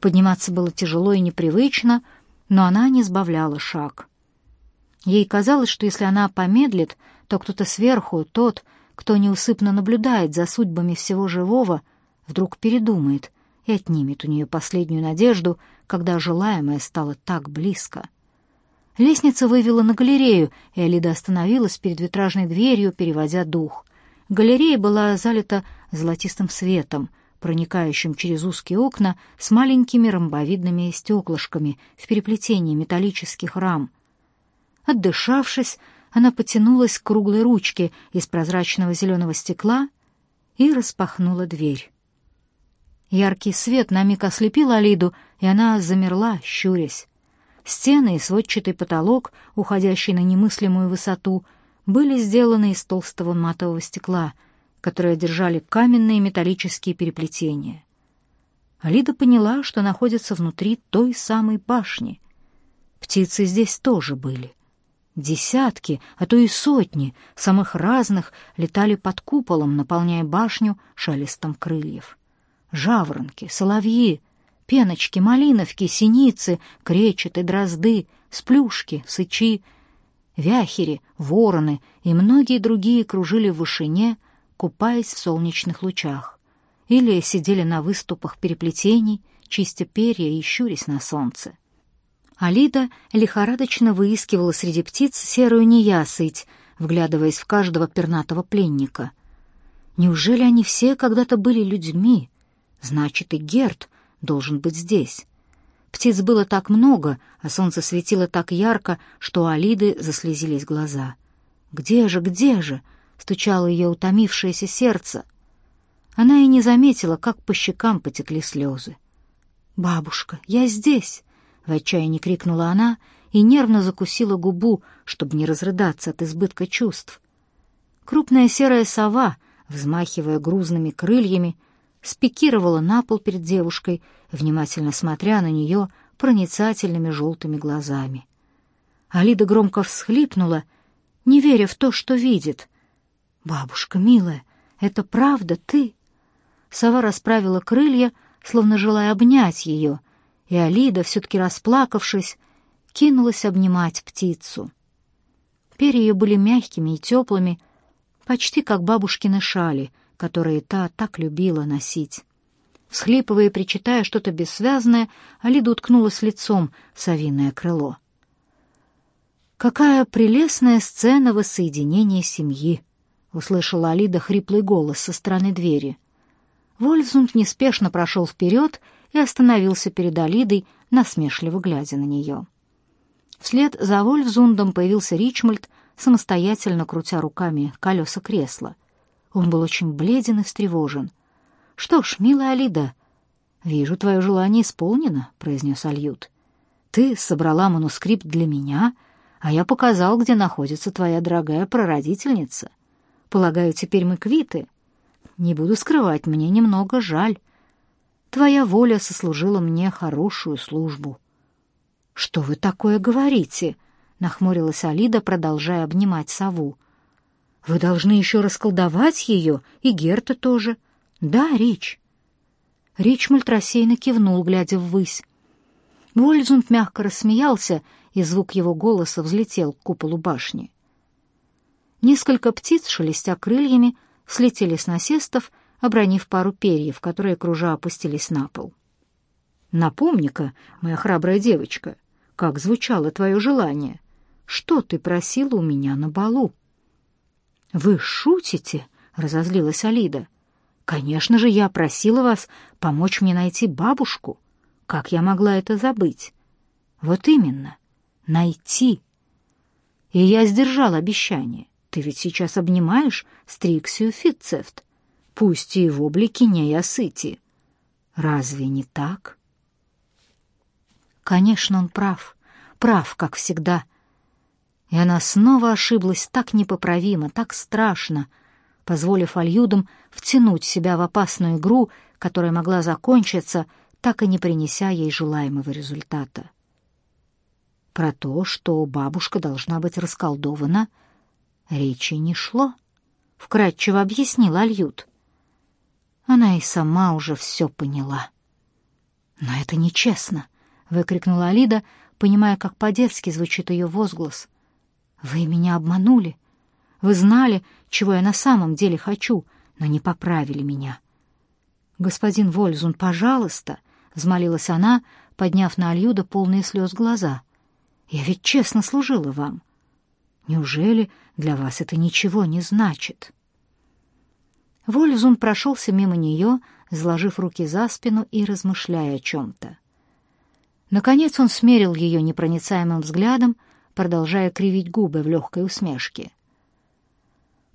Подниматься было тяжело и непривычно, но она не сбавляла шаг. Ей казалось, что если она помедлит, то кто-то сверху, тот, кто неусыпно наблюдает за судьбами всего живого, вдруг передумает и отнимет у нее последнюю надежду, когда желаемое стало так близко. Лестница вывела на галерею, и Алида остановилась перед витражной дверью, переводя дух. Галерея была залита золотистым светом, проникающим через узкие окна с маленькими ромбовидными стеклышками в переплетении металлических рам. Отдышавшись, она потянулась к круглой ручке из прозрачного зеленого стекла и распахнула дверь. Яркий свет на миг ослепил Алиду, и она замерла, щурясь. Стены и сводчатый потолок, уходящий на немыслимую высоту, были сделаны из толстого матового стекла, которое держали каменные металлические переплетения. Алида поняла, что находится внутри той самой башни. Птицы здесь тоже были. Десятки, а то и сотни, самых разных, летали под куполом, наполняя башню шелестом крыльев. Жаворонки, соловьи, пеночки, малиновки, синицы, кречеты, дрозды, сплюшки, сычи, вяхери, вороны и многие другие кружили в вышине, купаясь в солнечных лучах, или сидели на выступах переплетений, чистя перья и щурясь на солнце. Алида лихорадочно выискивала среди птиц серую неясыть, вглядываясь в каждого пернатого пленника. Неужели они все когда-то были людьми? Значит, и Герт должен быть здесь. Птиц было так много, а солнце светило так ярко, что у Алиды заслезились глаза. «Где же, где же?» — стучало ее утомившееся сердце. Она и не заметила, как по щекам потекли слезы. «Бабушка, я здесь!» В отчаянии крикнула она и нервно закусила губу, чтобы не разрыдаться от избытка чувств. Крупная серая сова, взмахивая грузными крыльями, спикировала на пол перед девушкой, внимательно смотря на нее проницательными желтыми глазами. Алида громко всхлипнула, не веря в то, что видит. «Бабушка, милая, это правда ты?» Сова расправила крылья, словно желая обнять ее, и Алида, все-таки расплакавшись, кинулась обнимать птицу. Перья ее были мягкими и теплыми, почти как бабушкины шали, которые та так любила носить. Всхлипывая и причитая что-то бессвязное, Алида уткнулась лицом в совиное крыло. «Какая прелестная сцена воссоединения семьи!» — услышала Алида хриплый голос со стороны двери. Вольфзунд неспешно прошел вперед и остановился перед Алидой, насмешливо глядя на нее. Вслед за Вольфзундом появился Ричмольд, самостоятельно крутя руками колеса кресла. Он был очень бледен и встревожен. «Что ж, милая Алида, вижу, твое желание исполнено», — произнес Альют. «Ты собрала манускрипт для меня, а я показал, где находится твоя дорогая прародительница. Полагаю, теперь мы квиты. Не буду скрывать, мне немного жаль. Твоя воля сослужила мне хорошую службу». «Что вы такое говорите?» — нахмурилась Алида, продолжая обнимать сову. «Вы должны еще расколдовать ее, и Герта тоже». «Да, Рич». Ричмольд рассеянно кивнул, глядя ввысь. Вользунд мягко рассмеялся, и звук его голоса взлетел к куполу башни. Несколько птиц, шелестя крыльями, слетели с насестов обронив пару перьев, которые, кружа, опустились на пол. «Напомни-ка, моя храбрая девочка, как звучало твое желание. Что ты просила у меня на балу?» «Вы шутите?» — разозлилась Алида. «Конечно же, я просила вас помочь мне найти бабушку. Как я могла это забыть?» «Вот именно, найти. И я сдержал обещание. Ты ведь сейчас обнимаешь Стриксию Фитцефт пусть и в облике неясыти. Разве не так? Конечно, он прав, прав, как всегда. И она снова ошиблась так непоправимо, так страшно, позволив Альюдам втянуть себя в опасную игру, которая могла закончиться, так и не принеся ей желаемого результата. Про то, что бабушка должна быть расколдована, речи не шло, — вкратчиво объяснил Альют. Она и сама уже все поняла. «Но это нечестно!» — выкрикнула Алида, понимая, как по-детски звучит ее возглас. «Вы меня обманули. Вы знали, чего я на самом деле хочу, но не поправили меня». «Господин Вользун, пожалуйста!» — взмолилась она, подняв на Альюда полные слез глаза. «Я ведь честно служила вам. Неужели для вас это ничего не значит?» Вользун прошелся мимо нее, сложив руки за спину и размышляя о чем-то. Наконец он смерил ее непроницаемым взглядом, продолжая кривить губы в легкой усмешке.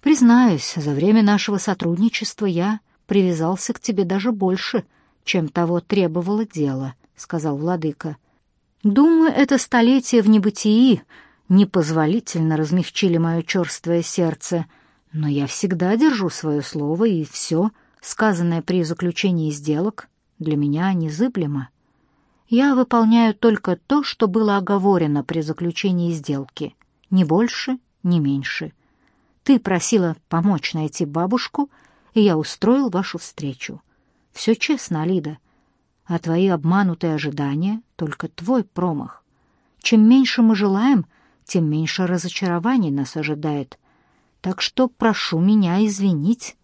«Признаюсь, за время нашего сотрудничества я привязался к тебе даже больше, чем того требовало дело», — сказал владыка. «Думаю, это столетие в небытии непозволительно размягчили мое черствое сердце, но я всегда держу свое слово, и все, сказанное при заключении сделок, для меня незыблемо. Я выполняю только то, что было оговорено при заключении сделки, ни больше, ни меньше. Ты просила помочь найти бабушку, и я устроил вашу встречу. Все честно, Алида. А твои обманутые ожидания — только твой промах. Чем меньше мы желаем, тем меньше разочарований нас ожидает. Так что прошу меня извинить».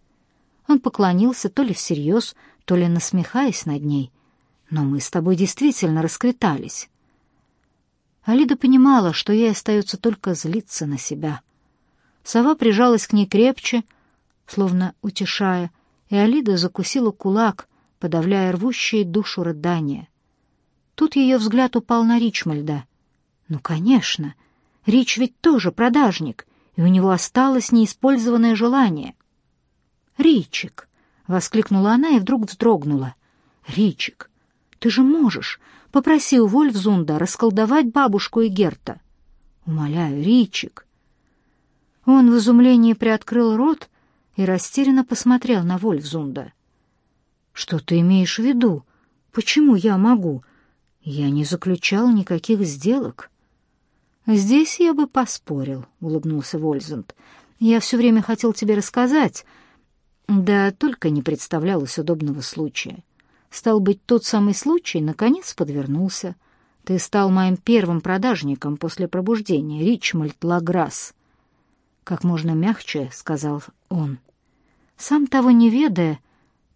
Он поклонился то ли всерьез, то ли насмехаясь над ней — но мы с тобой действительно расквитались. Алида понимала, что ей остается только злиться на себя. Сова прижалась к ней крепче, словно утешая, и Алида закусила кулак, подавляя рвущие душу рыдания. Тут ее взгляд упал на Ричмальда. Ну, конечно, Рич ведь тоже продажник, и у него осталось неиспользованное желание. «Ричик!» — воскликнула она и вдруг вздрогнула. «Ричик, ты же можешь. Попроси у Вольфзунда расколдовать бабушку и Герта. Умоляю, Ричик. Он в изумлении приоткрыл рот и растерянно посмотрел на Вольфзунда. Что ты имеешь в виду? Почему я могу? Я не заключал никаких сделок. Здесь я бы поспорил, улыбнулся Вольфзунд. Я все время хотел тебе рассказать, да только не представлялось удобного случая. Стал быть, тот самый случай наконец подвернулся. Ты стал моим первым продажником после пробуждения, Ричмольд Лаграсс. Как можно мягче, — сказал он. Сам того не ведая,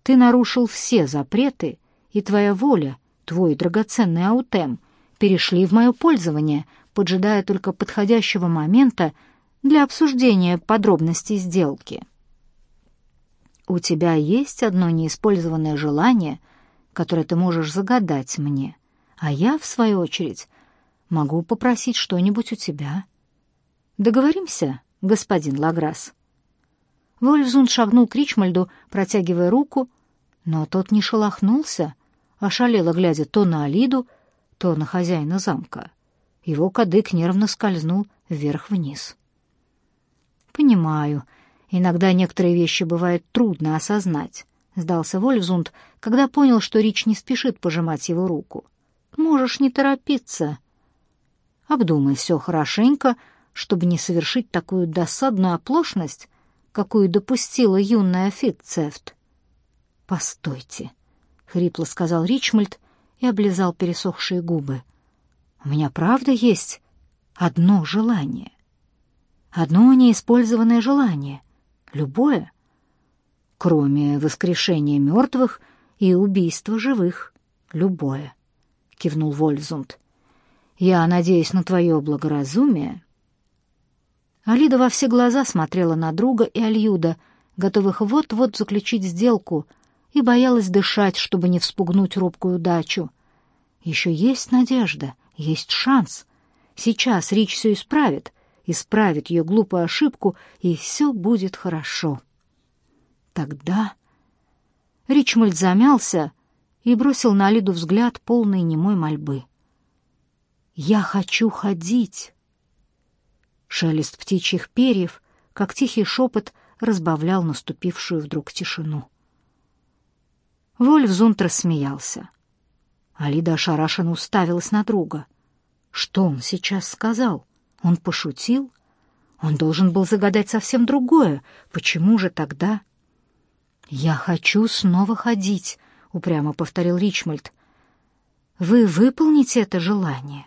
ты нарушил все запреты, и твоя воля, твой драгоценный аутем, перешли в мое пользование, поджидая только подходящего момента для обсуждения подробностей сделки. У тебя есть одно неиспользованное желание — которое ты можешь загадать мне, а я, в свою очередь, могу попросить что-нибудь у тебя. Договоримся, господин Лаграс?» Вольфзун шагнул к Ричмальду, протягивая руку, но тот не шелохнулся, ошалело глядя то на Алиду, то на хозяина замка. Его кадык нервно скользнул вверх-вниз. «Понимаю, иногда некоторые вещи бывает трудно осознать. — сдался Вольфзунд, когда понял, что Рич не спешит пожимать его руку. «Можешь не торопиться. Обдумай все хорошенько, чтобы не совершить такую досадную оплошность, какую допустила юная Фитцефт». «Постойте», — хрипло сказал Ричмольд и облизал пересохшие губы. «У меня правда есть одно желание. Одно неиспользованное желание. Любое» кроме воскрешения мертвых и убийства живых. Любое, — кивнул Вользунд. Я надеюсь на твое благоразумие. Алида во все глаза смотрела на друга и Альюда, готовых вот-вот заключить сделку, и боялась дышать, чтобы не вспугнуть робкую дачу. Еще есть надежда, есть шанс. Сейчас Рич все исправит, исправит ее глупую ошибку, и все будет хорошо. Тогда Ричмольд замялся и бросил на Лиду взгляд полный немой мольбы. «Я хочу ходить!» Шелест птичьих перьев, как тихий шепот, разбавлял наступившую вдруг тишину. Вольфзунд рассмеялся. Алида ошарашенно уставилась на друга. Что он сейчас сказал? Он пошутил? Он должен был загадать совсем другое. Почему же тогда... «Я хочу снова ходить», — упрямо повторил Ричмольд. вы выполните это желание.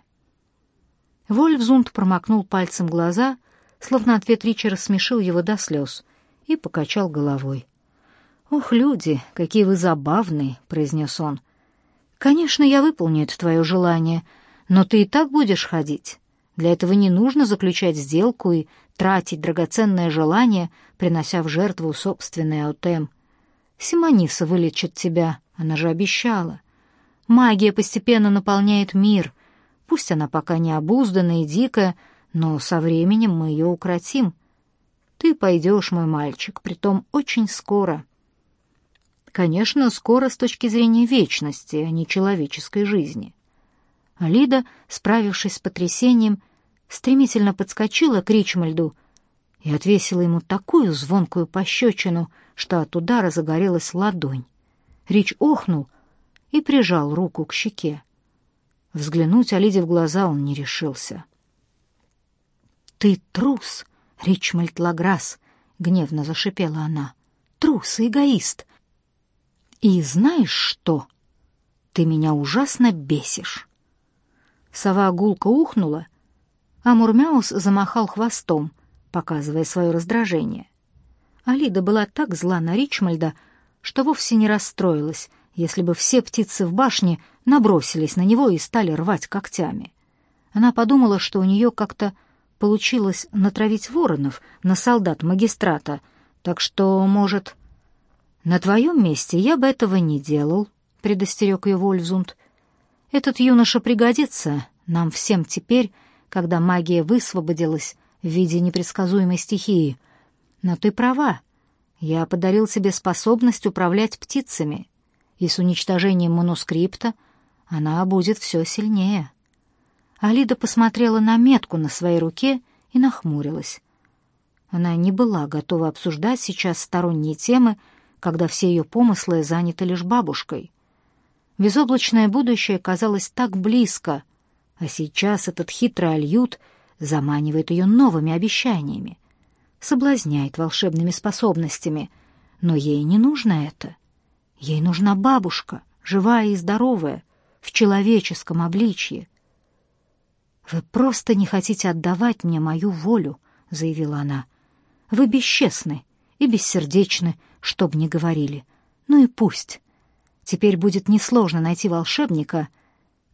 Вольфзунд промокнул пальцем глаза, словно ответ Ричера смешил его до слез, и покачал головой. «Ох, люди, какие вы забавные!» — произнес он. «Конечно, я выполню это твое желание, но ты и так будешь ходить. Для этого не нужно заключать сделку и тратить драгоценное желание, принося в жертву собственный аутем. Симониса вылечит тебя, она же обещала. Магия постепенно наполняет мир. Пусть она пока не обузданная и дикая, но со временем мы ее укротим. Ты пойдешь, мой мальчик, притом очень скоро. Конечно, скоро с точки зрения вечности, а не человеческой жизни. Алида, справившись с потрясением, стремительно подскочила к Ричмальду и отвесила ему такую звонкую пощечину, что от удара загорелась ладонь. Рич охнул и прижал руку к щеке. Взглянуть Алиде в глаза он не решился. «Ты трус, Ричмальд Лаграсс!» — гневно зашипела она. «Трус и эгоист! И знаешь что? Ты меня ужасно бесишь!» Сова гулко ухнула, а Мурмяус замахал хвостом, показывая свое раздражение. Алида была так зла на Ричмальда, что вовсе не расстроилась, если бы все птицы в башне набросились на него и стали рвать когтями. Она подумала, что у нее как-то получилось натравить воронов на солдат магистрата, так что, может... «На твоем месте я бы этого не делал», — предостерег ее Вольфзунд. «Этот юноша пригодится нам всем теперь, когда магия высвободилась в виде непредсказуемой стихии. Но ты права. Я подарил себе способность управлять птицами, и с уничтожением манускрипта она будет все сильнее. Алида посмотрела на метку на своей руке и нахмурилась. Она не была готова обсуждать сейчас сторонние темы, когда все ее помыслы заняты лишь бабушкой. Безоблачное будущее казалось так близко, а сейчас этот хитрый альют заманивает ее новыми обещаниями, соблазняет волшебными способностями, но ей не нужно это. Ей нужна бабушка, живая и здоровая, в человеческом обличье. «Вы просто не хотите отдавать мне мою волю», — заявила она. «Вы бесчестны и бессердечны, чтоб не говорили. Ну и пусть. Теперь будет несложно найти волшебника,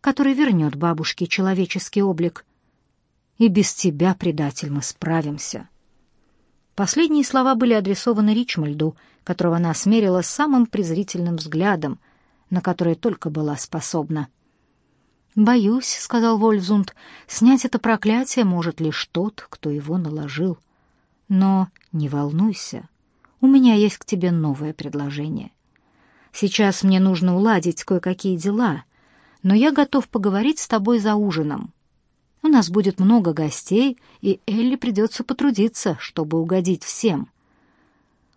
который вернет бабушке человеческий облик. И без тебя, предатель, мы справимся». Последние слова были адресованы Ричмальду, которого она смерила самым презрительным взглядом, на который только была способна. «Боюсь», — сказал Вольфзунд, — «снять это проклятие может лишь тот, кто его наложил. Но не волнуйся, у меня есть к тебе новое предложение. Сейчас мне нужно уладить кое-какие дела, но я готов поговорить с тобой за ужином. У нас будет много гостей, и Элли придется потрудиться, чтобы угодить всем.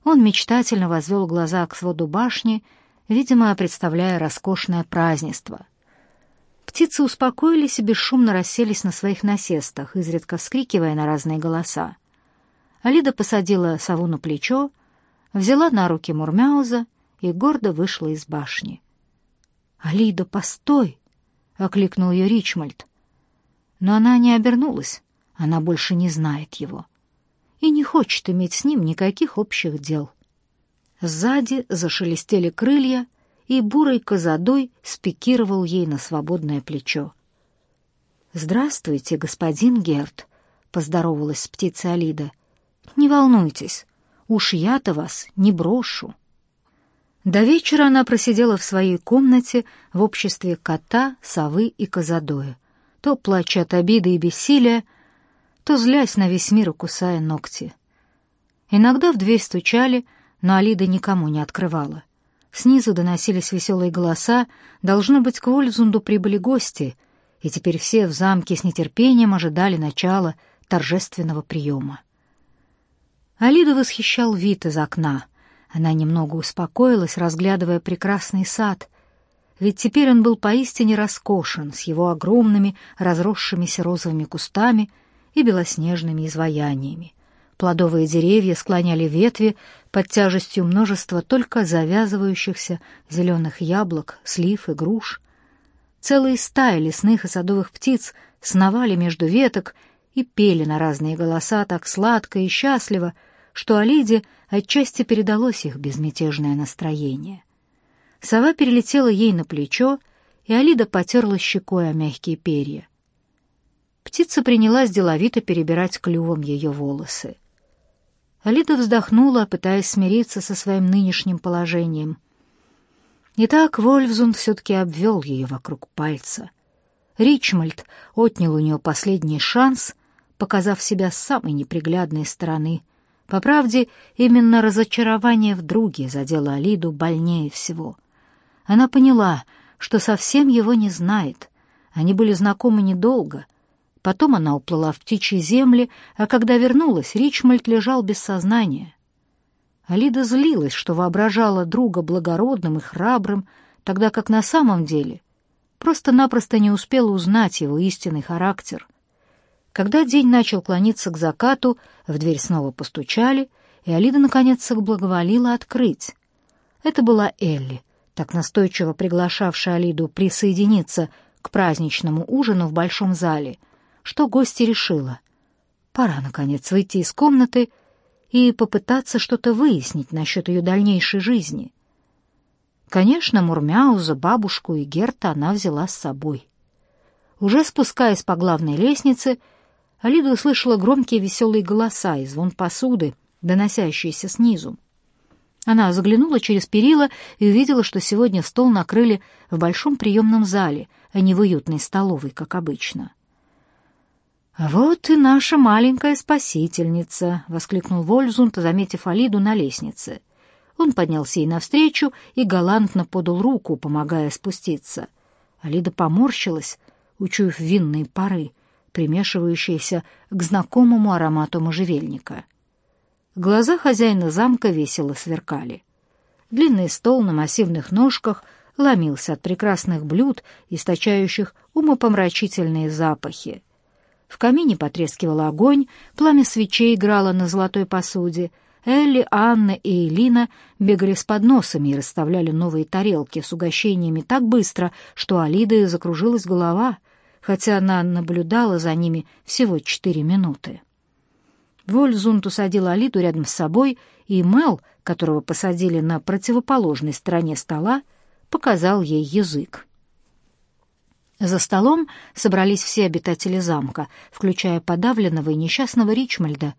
Он мечтательно возвел глаза к своду башни, видимо, представляя роскошное празднество. Птицы успокоились и бесшумно расселись на своих насестах, изредка вскрикивая на разные голоса. Алида посадила сову на плечо, взяла на руки Мурмяуза и гордо вышла из башни. «Алида, постой!» — окликнул ее Ричмольд. Но она не обернулась, она больше не знает его и не хочет иметь с ним никаких общих дел. Сзади зашелестели крылья, и бурой козадой спикировал ей на свободное плечо. «Здравствуйте, господин Герт», — поздоровалась с птицей Алида. «Не волнуйтесь, уж я-то вас не брошу». До вечера она просидела в своей комнате в обществе кота, совы и козадоя то плача от обиды и бессилия, то злясь на весь мир кусая ногти. Иногда в дверь стучали, но Алида никому не открывала. Снизу доносились веселые голоса, должно быть, к Вользунду прибыли гости, и теперь все в замке с нетерпением ожидали начала торжественного приема. Алиду восхищал вид из окна. Она немного успокоилась, разглядывая прекрасный сад, ведь теперь он был поистине роскошен с его огромными разросшимися розовыми кустами и белоснежными изваяниями. Плодовые деревья склоняли ветви под тяжестью множества только завязывающихся зеленых яблок, слив и груш. Целые стаи лесных и садовых птиц сновали между веток и пели на разные голоса так сладко и счастливо, что Алиде отчасти передалось их безмятежное настроение. Сова перелетела ей на плечо, и Алида потерла щекой о мягкие перья. Птица принялась деловито перебирать клювом ее волосы. Алида вздохнула, пытаясь смириться со своим нынешним положением. Итак, Вольфзунд все-таки обвел ее вокруг пальца. Ричмольд отнял у нее последний шанс, показав себя с самой неприглядной стороны. По правде, именно разочарование в друге задело Алиду больнее всего. Она поняла, что совсем его не знает. Они были знакомы недолго — Потом она уплыла в птичьи земли, а когда вернулась, Ричмольд лежал без сознания. Алида злилась, что воображала друга благородным и храбрым, тогда как на самом деле просто-напросто не успела узнать его истинный характер. Когда день начал клониться к закату, в дверь снова постучали, и Алида наконец соблаговолила открыть. Это была Элли, так настойчиво приглашавшая Алиду присоединиться к праздничному ужину в большом зале — что гостья решила. Пора, наконец, выйти из комнаты и попытаться что-то выяснить насчет ее дальнейшей жизни. Конечно, Мурмяуза, бабушку и Герта она взяла с собой. Уже спускаясь по главной лестнице, Алида услышала громкие веселые голоса и звон посуды, доносящиеся снизу. Она заглянула через перила и увидела, что сегодня стол накрыли в большом приемном зале, а не в уютной столовой, как обычно. «Вот и наша маленькая спасительница!» — воскликнул Вользунд, заметив Алиду на лестнице. Он поднялся ей навстречу и галантно подал руку, помогая спуститься. Алида поморщилась, учуяв винные пары, примешивающиеся к знакомому аромату можжевельника. Глаза хозяина замка весело сверкали. Длинный стол на массивных ножках ломился от прекрасных блюд, источающих умопомрачительные запахи — в камине потрескивал огонь, пламя свечей играло на золотой посуде. Элли, Анна и Элина бегали с подносами и расставляли новые тарелки с угощениями так быстро, что Алиды закружилась голова, хотя она наблюдала за ними всего четыре минуты. Вользунт усадил Алиду рядом с собой, и Мел, которого посадили на противоположной стороне стола, показал ей язык. За столом собрались все обитатели замка, включая подавленного и несчастного Ричмальда,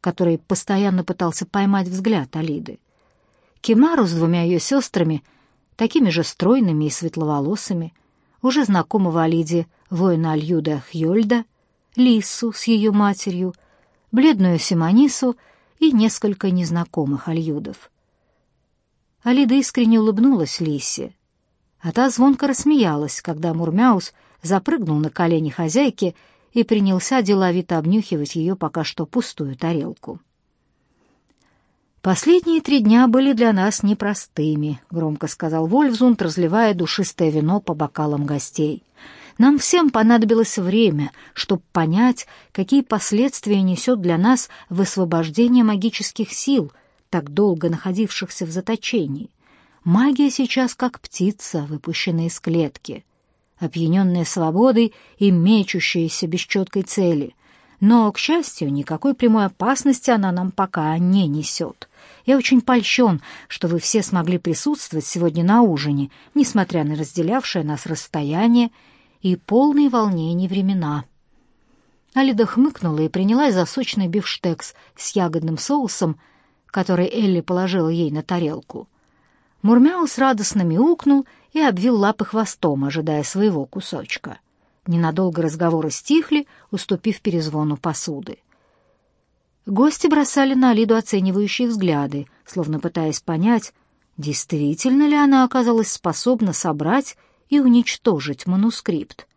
который постоянно пытался поймать взгляд Алиды. Кимару с двумя ее сестрами, такими же стройными и светловолосыми, уже знакомого Алиде воина Альюда Хьольда, Лису с ее матерью, бледную Симонису и несколько незнакомых Альюдов. Алида искренне улыбнулась Лисе, а та звонко рассмеялась, когда Мурмяус запрыгнул на колени хозяйки и принялся деловито обнюхивать ее пока что пустую тарелку. «Последние три дня были для нас непростыми», — громко сказал Вольфзунд, разливая душистое вино по бокалам гостей. «Нам всем понадобилось время, чтобы понять, какие последствия несет для нас высвобождение магических сил, так долго находившихся в заточении. Магия сейчас как птица, выпущенная из клетки, опьяненная свободой и мечущаяся без четкой цели. Но, к счастью, никакой прямой опасности она нам пока не несет. Я очень польщен, что вы все смогли присутствовать сегодня на ужине, несмотря на разделявшее нас расстояние и полные волнений времена». Алида хмыкнула и принялась за сочный бифштекс с ягодным соусом, который Элли положила ей на тарелку. Мурмяус радостно мяукнул и обвил лапы хвостом, ожидая своего кусочка. Ненадолго разговоры стихли, уступив перезвону посуды. Гости бросали на Алиду оценивающие взгляды, словно пытаясь понять, действительно ли она оказалась способна собрать и уничтожить манускрипт.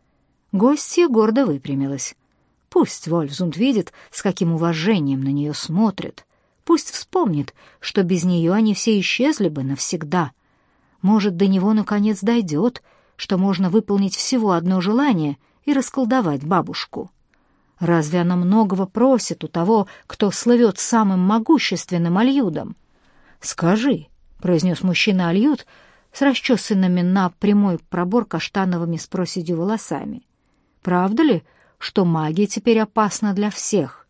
Гостья гордо выпрямилась. Пусть Вольфзунд видит, с каким уважением на нее смотрят — Пусть вспомнит, что без нее они все исчезли бы навсегда. Может, до него наконец дойдет, что можно выполнить всего одно желание и расколдовать бабушку. Разве она многого просит у того, кто слывет самым могущественным альюдом? «Скажи», — произнес мужчина Альют с расчесанными на прямой пробор каштановыми с проседью волосами. «Правда ли, что магия теперь опасна для всех?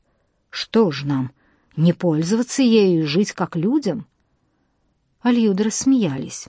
Что ж нам, не пользоваться ею и жить как людям?» Альюды рассмеялись.